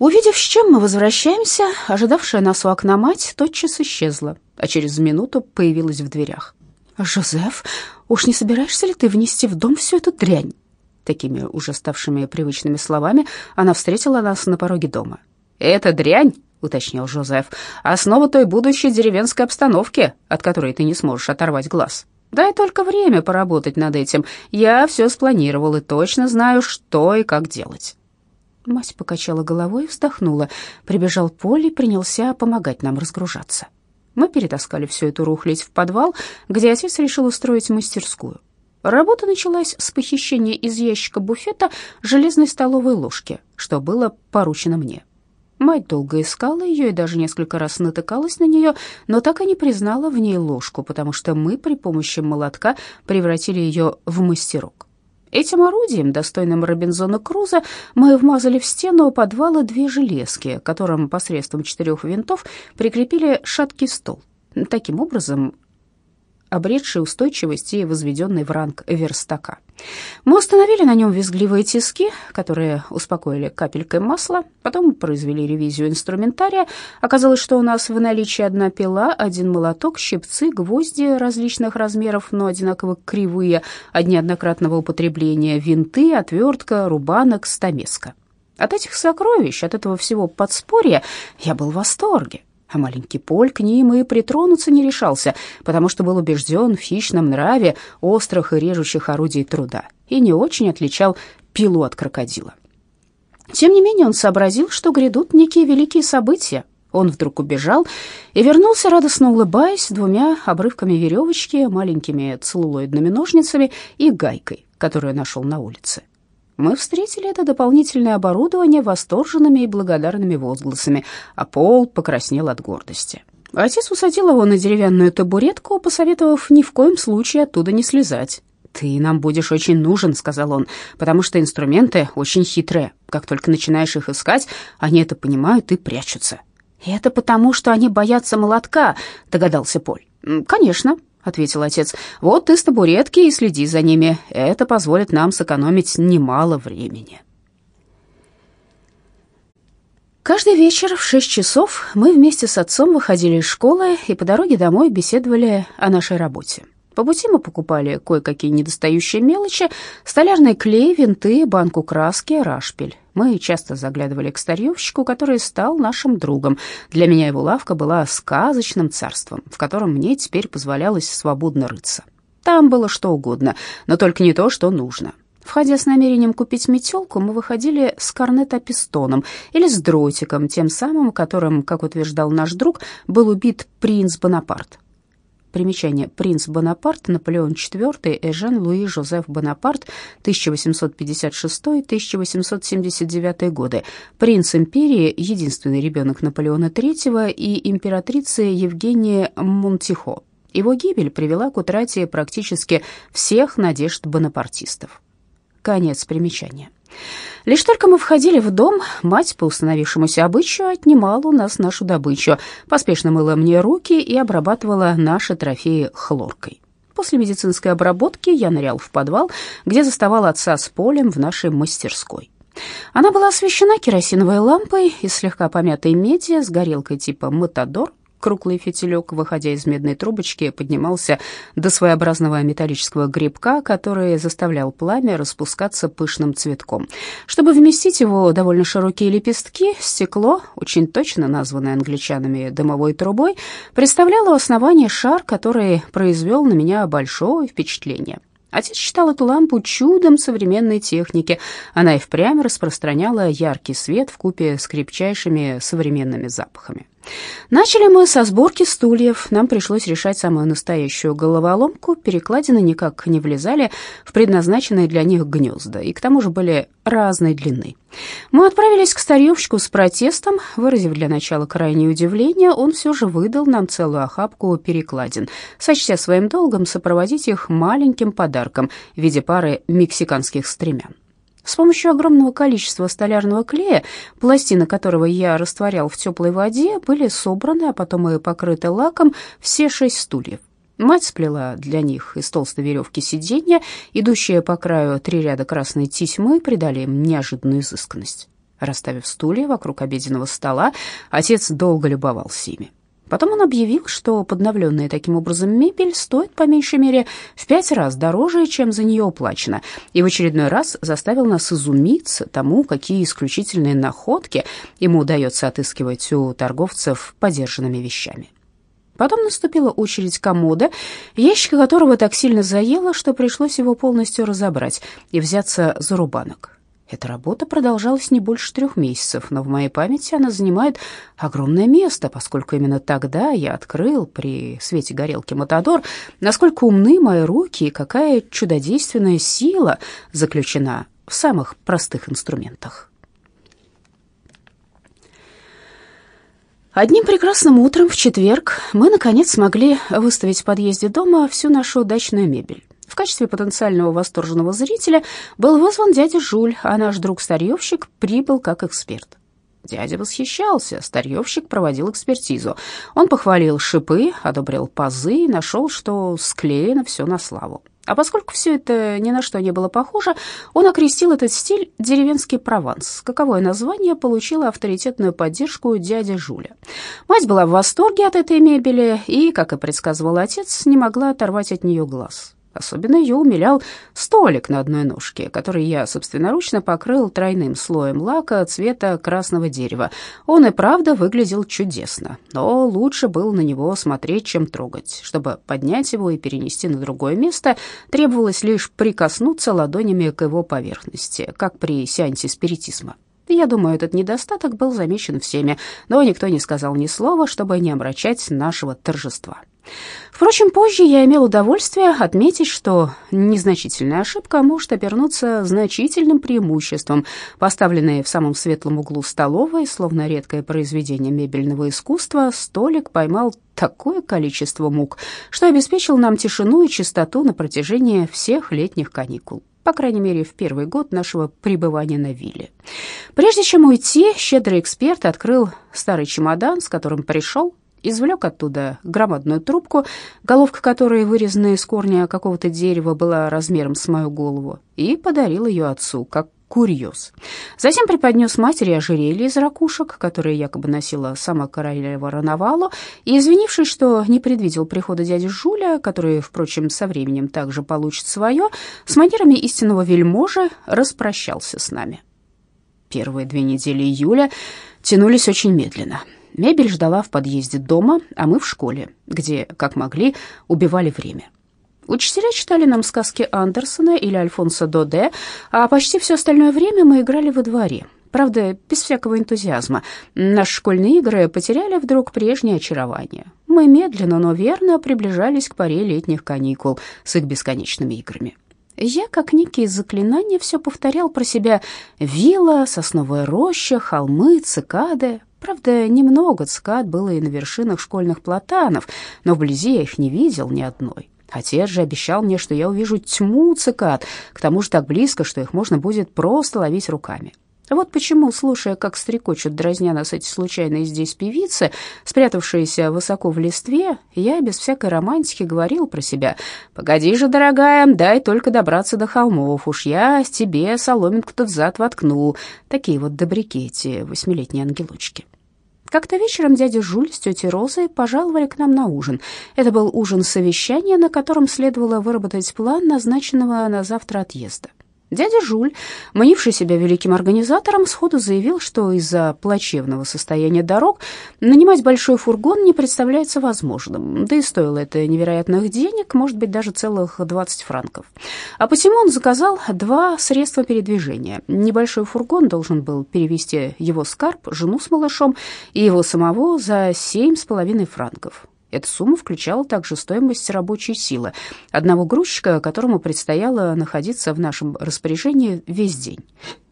Увидев, с чем мы возвращаемся, ожидавшая нас у окна мать тотчас исчезла, а через минуту появилась в дверях. «Жозеф, уж не собираешься ли ты внести в дом всю эту дрянь?» Такими уже ставшими привычными словами она встретила нас на пороге дома. «Это дрянь?» — уточнил Жозеф. «Основа той будущей деревенской обстановки, от которой ты не сможешь оторвать глаз. Дай только время поработать над этим. Я все спланировал и точно знаю, что и как делать». Мать покачала головой и вздохнула. Прибежал Поль и принялся помогать нам разгружаться. Мы перетаскали всю эту рухлядь в подвал, где отец решил устроить мастерскую. Работа началась с похищения из ящика буфета железной столовой ложки, что было поручено мне. Мать долго искала ее и даже несколько раз натыкалась на нее, но так и не признала в ней ложку, потому что мы при помощи молотка превратили ее в мастерок. Этим орудием, достойным Робинзона Круза, мы вмазали в стену подвала две железки, которым посредством четырех винтов прикрепили шаткий стол. Таким образом, обретший устойчивость и возведенный в ранг верстака. Мы установили на нем визгливые тиски, которые успокоили капелькой масла, потом произвели ревизию инструментария. Оказалось, что у нас в наличии одна пила, один молоток, щипцы, гвозди различных размеров, но одинаково кривые, одни однократного употребления, винты, отвертка, рубанок, стамеска. От этих сокровищ, от этого всего подспорья я был в восторге а маленький Поль к ним и притронуться не решался, потому что был убежден в хищном нраве острых и режущих орудий труда и не очень отличал пилу от крокодила. Тем не менее он сообразил, что грядут некие великие события. Он вдруг убежал и вернулся, радостно улыбаясь, двумя обрывками веревочки, маленькими целлулоидными ножницами и гайкой, которую нашел на улице. Мы встретили это дополнительное оборудование восторженными и благодарными возгласами, а Пол покраснел от гордости. Отец усадил его на деревянную табуретку, посоветовав ни в коем случае оттуда не слезать. «Ты нам будешь очень нужен», — сказал он, «потому что инструменты очень хитрые. Как только начинаешь их искать, они это понимают и прячутся». «Это потому, что они боятся молотка», — догадался Поль. «Конечно», — ответил отец. «Вот ты с табуретки и следи за ними. Это позволит нам сэкономить немало времени». Каждый вечер в шесть часов мы вместе с отцом выходили из школы и по дороге домой беседовали о нашей работе. По пути мы покупали кое-какие недостающие мелочи, столярный клей, винты, банку краски, рашпиль. Мы часто заглядывали к старьевщику, который стал нашим другом. Для меня его лавка была сказочным царством, в котором мне теперь позволялось свободно рыться. Там было что угодно, но только не то, что нужно. Входя с намерением купить метелку, мы выходили с корнетопистоном или с дротиком, тем самым, которым, как утверждал наш друг, был убит принц Бонапарт. Примечание. Принц Бонапарт, Наполеон IV, Эжен Луи Жозеф Бонапарт, 1856-1879 годы. Принц империи, единственный ребенок Наполеона III и императрицы Евгении Монтихо. Его гибель привела к утрате практически всех надежд бонапартистов. Конец примечания. Лишь только мы входили в дом, мать, по установившемуся обычаю, отнимала у нас нашу добычу, поспешно мыла мне руки и обрабатывала наши трофеи хлоркой. После медицинской обработки я нырял в подвал, где заставал отца с полем в нашей мастерской. Она была освещена керосиновой лампой из слегка помятой меди с горелкой типа «Матадор», Круглый фитилек, выходя из медной трубочки, поднимался до своеобразного металлического грибка, который заставлял пламя распускаться пышным цветком. Чтобы вместить его довольно широкие лепестки, стекло, очень точно названное англичанами дымовой трубой, представляло основание шар, который произвел на меня большое впечатление. Отец считал эту лампу чудом современной техники. Она и впрямь распространяла яркий свет в купе с крепчайшими современными запахами. Начали мы со сборки стульев. Нам пришлось решать самую настоящую головоломку. Перекладины никак не влезали в предназначенные для них гнезда, и к тому же были разной длины. Мы отправились к старьевщику с протестом. Выразив для начала крайнее удивление, он все же выдал нам целую охапку перекладин, сочтя своим долгом сопроводить их маленьким подарком в виде пары мексиканских стремян. С помощью огромного количества столярного клея, пластины которого я растворял в теплой воде, были собраны, а потом и покрыты лаком все шесть стульев. Мать сплела для них из толстой веревки сиденья, идущие по краю три ряда красной тесьмы, придали им неожиданную изысканность. Расставив стулья вокруг обеденного стола, отец долго любовался ими. Потом он объявил, что подновленная таким образом мебель стоит по меньшей мере в пять раз дороже, чем за нее уплачено, и в очередной раз заставил нас изумиться тому, какие исключительные находки ему удается отыскивать у торговцев подержанными вещами. Потом наступила очередь комода, ящика которого так сильно заело, что пришлось его полностью разобрать и взяться за рубанок. Эта работа продолжалась не больше трех месяцев, но в моей памяти она занимает огромное место, поскольку именно тогда я открыл при свете горелки Матадор, насколько умны мои руки и какая чудодейственная сила заключена в самых простых инструментах. Одним прекрасным утром в четверг мы, наконец, смогли выставить в подъезде дома всю нашу дачную мебель. В качестве потенциального восторженного зрителя был вызван дядя Жуль, а наш друг-старьевщик прибыл как эксперт. Дядя восхищался, старьевщик проводил экспертизу. Он похвалил шипы, одобрил пазы и нашел, что склеено все на славу. А поскольку все это ни на что не было похоже, он окрестил этот стиль «деревенский Прованс», каковое название получило авторитетную поддержку дяди Жуля. Мать была в восторге от этой мебели и, как и предсказывал отец, не могла оторвать от нее глаз. Особенно ее умилял столик на одной ножке, который я собственноручно покрыл тройным слоем лака цвета красного дерева. Он и правда выглядел чудесно, но лучше было на него смотреть, чем трогать. Чтобы поднять его и перенести на другое место, требовалось лишь прикоснуться ладонями к его поверхности, как при сеансе спиритизма. Я думаю, этот недостаток был замечен всеми, но никто не сказал ни слова, чтобы не омрачать нашего торжества. Впрочем, позже я имел удовольствие отметить, что незначительная ошибка может обернуться значительным преимуществом. Поставленный в самом светлом углу столовой, словно редкое произведение мебельного искусства, столик поймал такое количество мук, что обеспечил нам тишину и чистоту на протяжении всех летних каникул по крайней мере, в первый год нашего пребывания на вилле. Прежде чем уйти, щедрый эксперт открыл старый чемодан, с которым пришел, извлек оттуда громадную трубку, головка которой, вырезанная из корня какого-то дерева, была размером с мою голову, и подарил ее отцу, как курьез. Затем преподнес матери ожерелье из ракушек, которые якобы носила сама королева Рановалу, и, извинившись, что не предвидел прихода дяди Жуля, который, впрочем, со временем также получит свое, с манерами истинного вельможи распрощался с нами. Первые две недели июля тянулись очень медленно — Мебель ждала в подъезде дома, а мы в школе, где, как могли, убивали время. Учителя читали нам сказки Андерсона или Альфонса Доде, а почти все остальное время мы играли во дворе. Правда, без всякого энтузиазма. Наши школьные игры потеряли вдруг прежнее очарование. Мы медленно, но верно приближались к паре летних каникул с их бесконечными играми. Я, как некие заклинания, все повторял про себя вилла, сосновая роща, холмы, цикады, Правда, немного цикад было и на вершинах школьных платанов, но вблизи я их не видел ни одной. Отец же обещал мне, что я увижу тьму цикад, к тому же так близко, что их можно будет просто ловить руками. Вот почему, слушая, как стрекочут дразня нас эти случайные здесь певицы, спрятавшиеся высоко в листве, я без всякой романтики говорил про себя. «Погоди же, дорогая, дай только добраться до холмов, уж я тебе соломинку-то взад воткну». Такие вот добряки эти восьмилетние ангелочки. Как-то вечером дядя Жуль с тетей Розой пожаловали к нам на ужин. Это был ужин совещания, на котором следовало выработать план назначенного на завтра отъезда. Дядя Жуль, мнивший себя великим организатором, сходу заявил, что из-за плачевного состояния дорог нанимать большой фургон не представляется возможным, да и стоило это невероятных денег, может быть, даже целых 20 франков. А посему он заказал два средства передвижения. Небольшой фургон должен был перевести его скарб, жену с малышом и его самого за семь с половиной франков. Эта сумма включала также стоимость рабочей силы одного грузчика, которому предстояло находиться в нашем распоряжении весь день.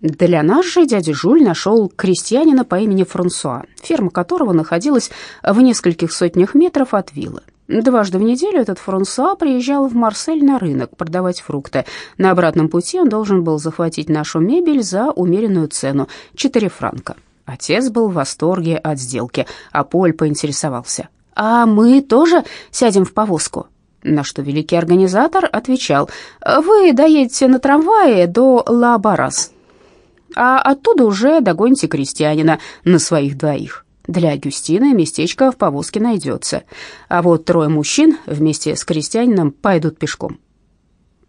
Для нас же дядя Жуль нашел крестьянина по имени Франсуа, ферма которого находилась в нескольких сотнях метров от виллы. Дважды в неделю этот Франсуа приезжал в Марсель на рынок продавать фрукты. На обратном пути он должен был захватить нашу мебель за умеренную цену — 4 франка. Отец был в восторге от сделки, а Поль поинтересовался — «А мы тоже сядем в повозку?» На что великий организатор отвечал, «Вы доедете на трамвае до Ла-Барас». а оттуда уже догоните крестьянина на своих двоих. Для Агюстины местечко в повозке найдется, а вот трое мужчин вместе с крестьянином пойдут пешком.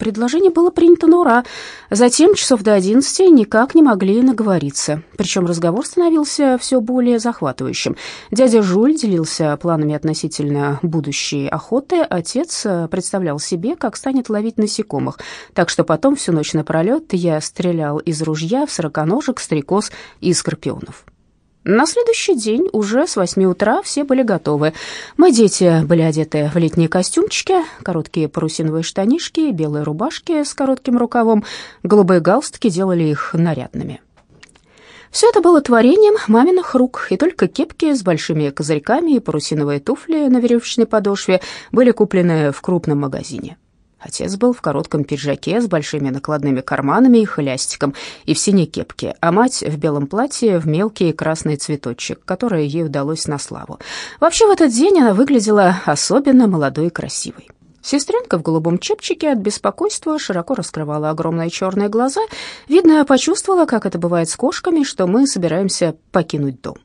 Предложение было принято на ура. Затем часов до одиннадцати никак не могли наговориться. Причем разговор становился все более захватывающим. Дядя Жуль делился планами относительно будущей охоты. Отец э, представлял себе, как станет ловить насекомых. Так что потом всю ночь напролет я стрелял из ружья в сороконожек, стрекоз и скорпионов. На следующий день уже с восьми утра все были готовы. Мы, дети, были одеты в летние костюмчики, короткие парусиновые штанишки, белые рубашки с коротким рукавом, голубые галстуки делали их нарядными. Все это было творением маминых рук, и только кепки с большими козырьками и парусиновые туфли на веревочной подошве были куплены в крупном магазине. Отец был в коротком пиджаке с большими накладными карманами и хлястиком и в синей кепке, а мать в белом платье в мелкий красный цветочек, который ей удалось на славу. Вообще в этот день она выглядела особенно молодой и красивой. Сестренка в голубом чепчике от беспокойства широко раскрывала огромные черные глаза. Видно, почувствовала, как это бывает с кошками, что мы собираемся покинуть дом.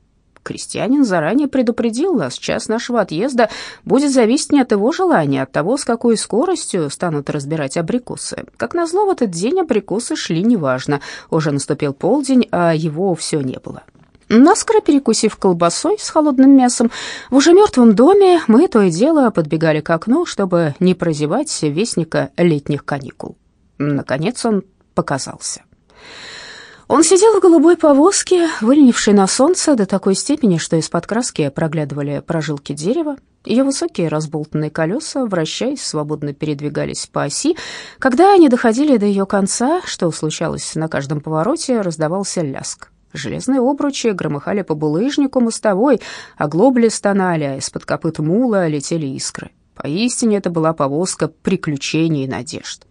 Крестьянин заранее предупредил нас, час нашего отъезда будет зависеть не от его желания, а от того, с какой скоростью станут разбирать абрикосы. Как назло, в этот день абрикосы шли неважно. Уже наступил полдень, а его все не было. Наскоро перекусив колбасой с холодным мясом, в уже мертвом доме мы то и дело подбегали к окну, чтобы не прозевать вестника летних каникул. Наконец он показался. Он сидел в голубой повозке, выленившей на солнце до такой степени, что из-под краски проглядывали прожилки дерева. Ее высокие разболтанные колеса, вращаясь, свободно передвигались по оси. Когда они доходили до ее конца, что случалось на каждом повороте, раздавался ляск. Железные обручи громыхали по булыжнику мостовой, а глобли стонали, а из-под копыт мула летели искры. Поистине это была повозка приключений и надежд.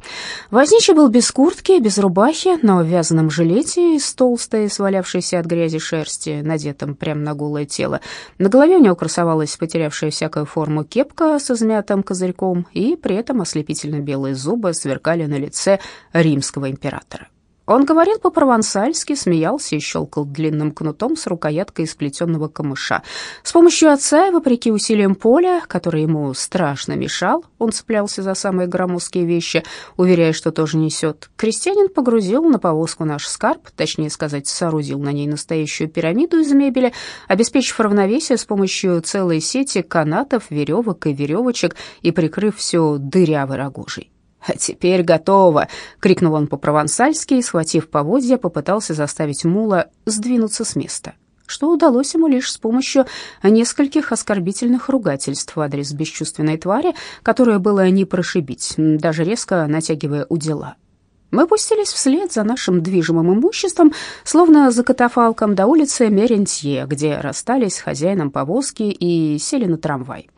Возничий был без куртки, без рубахи, но в вязаном жилете из толстой, свалявшейся от грязи шерсти, надетом прямо на голое тело. На голове у него красовалась потерявшая всякую форму кепка с измятым козырьком, и при этом ослепительно белые зубы сверкали на лице римского императора. Он говорил по-провансальски, смеялся и щелкал длинным кнутом с рукояткой из плетеного камыша. С помощью отца и вопреки усилиям поля, который ему страшно мешал, он цеплялся за самые громоздкие вещи, уверяя, что тоже несет. Крестьянин погрузил на повозку наш скарб, точнее сказать, соорудил на ней настоящую пирамиду из мебели, обеспечив равновесие с помощью целой сети канатов, веревок и веревочек и прикрыв все дырявой рогожей. «А теперь готово!» — крикнул он по-провансальски и, схватив поводья, попытался заставить мула сдвинуться с места, что удалось ему лишь с помощью нескольких оскорбительных ругательств в адрес бесчувственной твари, которое было не прошибить, даже резко натягивая удила. Мы пустились вслед за нашим движимым имуществом, словно за катафалком до улицы Мерентье, где расстались с хозяином повозки и сели на трамвай.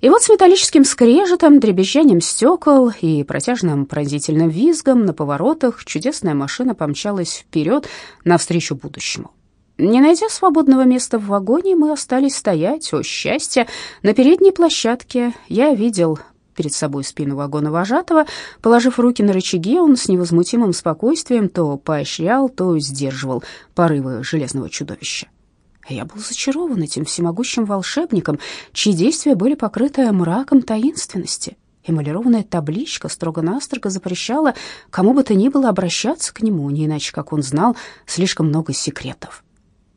И вот с металлическим скрежетом, дребезжанием стекол и протяжным пронзительным визгом на поворотах чудесная машина помчалась вперед навстречу будущему. Не найдя свободного места в вагоне, мы остались стоять, о счастье, на передней площадке. Я видел перед собой спину вагона вожатого. Положив руки на рычаги, он с невозмутимым спокойствием то поощрял, то сдерживал порывы железного чудовища. Я был зачарован этим всемогущим волшебником, чьи действия были покрыты мраком таинственности. Эмалированная табличка строго-настрого запрещала кому бы то ни было обращаться к нему, не иначе, как он знал, слишком много секретов.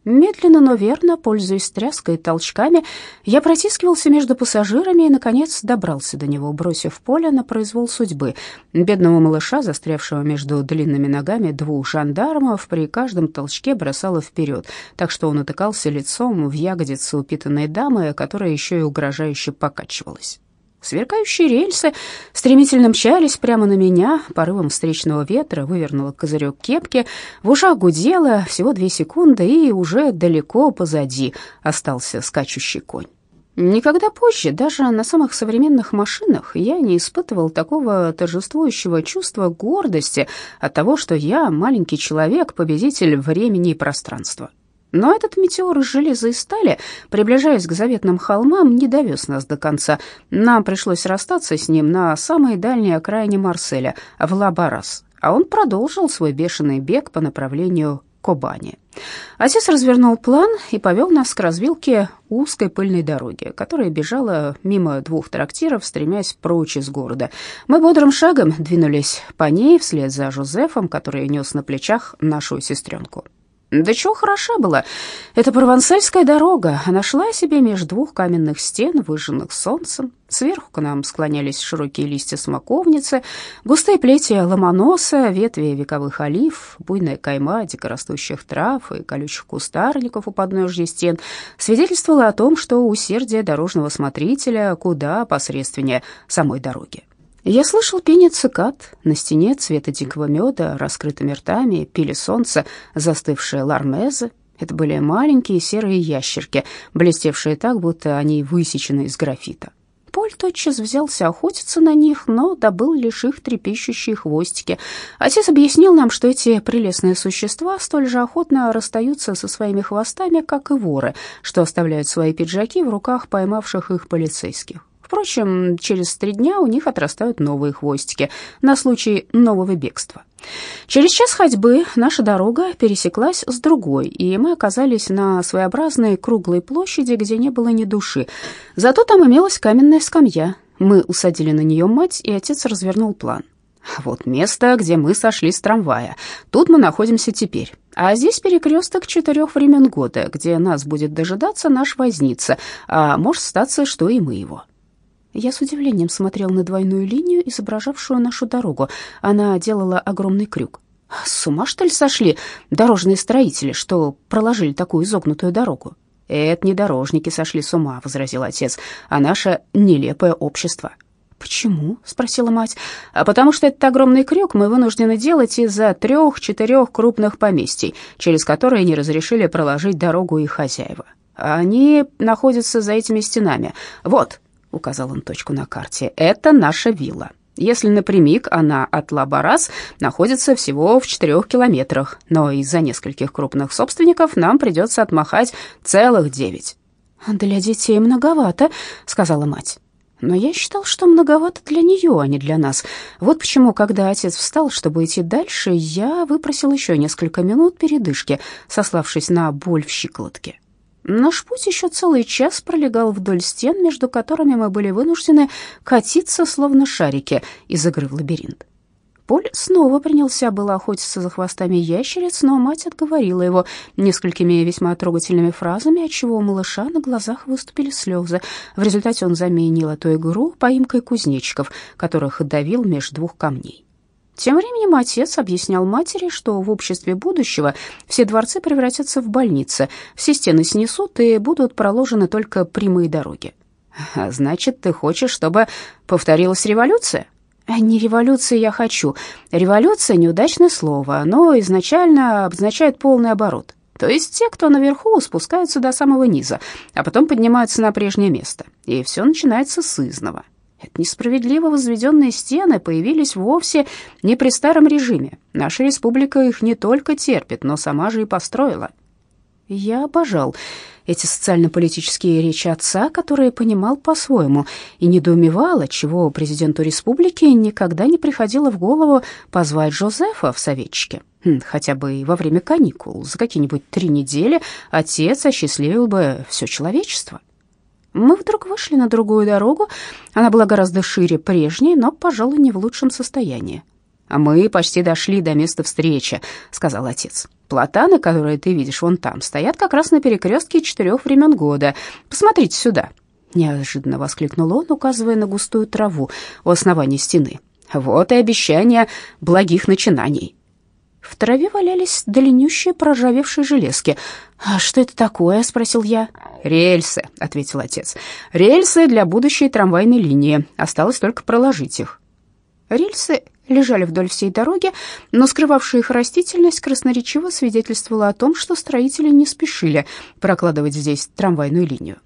Медленно, но верно, пользуясь тряской и толчками, я протискивался между пассажирами и, наконец, добрался до него, бросив поле на произвол судьбы. Бедного малыша, застрявшего между длинными ногами двух жандармов, при каждом толчке бросало вперед, так что он утыкался лицом в ягодицу упитанной дамы, которая еще и угрожающе покачивалась. Сверкающие рельсы стремительно мчались прямо на меня, порывом встречного ветра вывернуло козырек кепки, в ушах гудело всего две секунды, и уже далеко позади остался скачущий конь. Никогда позже, даже на самых современных машинах, я не испытывал такого торжествующего чувства гордости от того, что я маленький человек, победитель времени и пространства. Но этот метеор из железа и стали, приближаясь к заветным холмам, не довез нас до конца. Нам пришлось расстаться с ним на самой дальней окраине Марселя, в Лабарас, а он продолжил свой бешеный бег по направлению Кобани. Отец развернул план и повел нас к развилке узкой пыльной дороги, которая бежала мимо двух трактиров, стремясь прочь из города. Мы бодрым шагом двинулись по ней вслед за Жозефом, который нес на плечах нашу сестренку. Да чего хороша была эта провансальская дорога. Она шла себе между двух каменных стен, выжженных солнцем. Сверху к нам склонялись широкие листья смоковницы, густые плети ломоноса, ветви вековых олив, буйная кайма дикорастущих трав и колючих кустарников у подножья стен свидетельствовало о том, что усердие дорожного смотрителя куда посредственнее самой дороги. Я слышал пение цикад, на стене цвета дикого меда, раскрытыми ртами, пили солнце, застывшие лармезы. Это были маленькие серые ящерки, блестевшие так, будто они высечены из графита. Поль тотчас взялся охотиться на них, но добыл лишь их трепещущие хвостики. Отец объяснил нам, что эти прелестные существа столь же охотно расстаются со своими хвостами, как и воры, что оставляют свои пиджаки в руках поймавших их полицейских. Впрочем, через три дня у них отрастают новые хвостики на случай нового бегства. Через час ходьбы наша дорога пересеклась с другой, и мы оказались на своеобразной круглой площади, где не было ни души. Зато там имелась каменная скамья. Мы усадили на нее мать, и отец развернул план. Вот место, где мы сошли с трамвая. Тут мы находимся теперь. А здесь перекресток четырех времен года, где нас будет дожидаться наш возница, а может статься, что и мы его. Я с удивлением смотрел на двойную линию, изображавшую нашу дорогу. Она делала огромный крюк. С ума, что ли, сошли дорожные строители, что проложили такую изогнутую дорогу? «Это не дорожники сошли с ума», — возразил отец, — «а наше нелепое общество». «Почему?» — спросила мать. «А потому что этот огромный крюк мы вынуждены делать из-за трех-четырех крупных поместий, через которые не разрешили проложить дорогу их хозяева. Они находятся за этими стенами. Вот, — указал он точку на карте, — «это наша вилла. Если напрямик, она от Лабарас находится всего в четырех километрах, но из-за нескольких крупных собственников нам придется отмахать целых девять». «Для детей многовато», — сказала мать. Но я считал, что многовато для нее, а не для нас. Вот почему, когда отец встал, чтобы идти дальше, я выпросил еще несколько минут передышки, сославшись на боль в щиколотке. Наш путь еще целый час пролегал вдоль стен, между которыми мы были вынуждены катиться, словно шарики, из игры в лабиринт. Поль снова принялся было охотиться за хвостами ящериц, но мать отговорила его несколькими весьма трогательными фразами, отчего у малыша на глазах выступили слезы. В результате он заменил эту игру поимкой кузнечиков, которых давил между двух камней. Тем временем отец объяснял матери, что в обществе будущего все дворцы превратятся в больницы, все стены снесут и будут проложены только прямые дороги. «Значит, ты хочешь, чтобы повторилась революция?» «Не революция я хочу. Революция — неудачное слово, но изначально обозначает полный оборот. То есть те, кто наверху, спускаются до самого низа, а потом поднимаются на прежнее место, и все начинается с изного. Это несправедливо возведенные стены появились вовсе не при старом режиме. Наша республика их не только терпит, но сама же и построила. Я обожал эти социально-политические речи отца, которые понимал по-своему, и недоумевал, отчего президенту республики никогда не приходило в голову позвать Жозефа в советчики. Хм, хотя бы и во время каникул, за какие-нибудь три недели отец осчастливил бы все человечество. Мы вдруг вышли на другую дорогу. Она была гораздо шире прежней, но, пожалуй, не в лучшем состоянии. «А мы почти дошли до места встречи», — сказал отец. «Платаны, которые ты видишь вон там, стоят как раз на перекрестке четырех времен года. Посмотрите сюда». Неожиданно воскликнул он, указывая на густую траву у основания стены. «Вот и обещание благих начинаний». В траве валялись длиннющие проржавевшие железки. «А что это такое?» — спросил я. «Рельсы», — ответил отец. «Рельсы для будущей трамвайной линии. Осталось только проложить их». Рельсы лежали вдоль всей дороги, но скрывавшая их растительность красноречиво свидетельствовала о том, что строители не спешили прокладывать здесь трамвайную линию.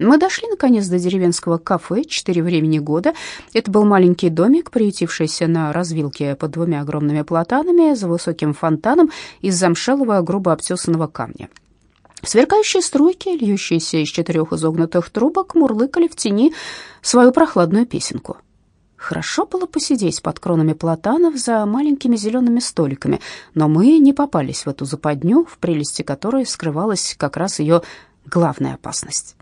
Мы дошли, наконец, до деревенского кафе «Четыре времени года». Это был маленький домик, приютившийся на развилке под двумя огромными платанами за высоким фонтаном из замшелого грубо обтесанного камня. Сверкающие струйки, льющиеся из четырех изогнутых трубок, мурлыкали в тени свою прохладную песенку. Хорошо было посидеть под кронами платанов за маленькими зелеными столиками, но мы не попались в эту западню, в прелести которой скрывалась как раз ее главная опасность.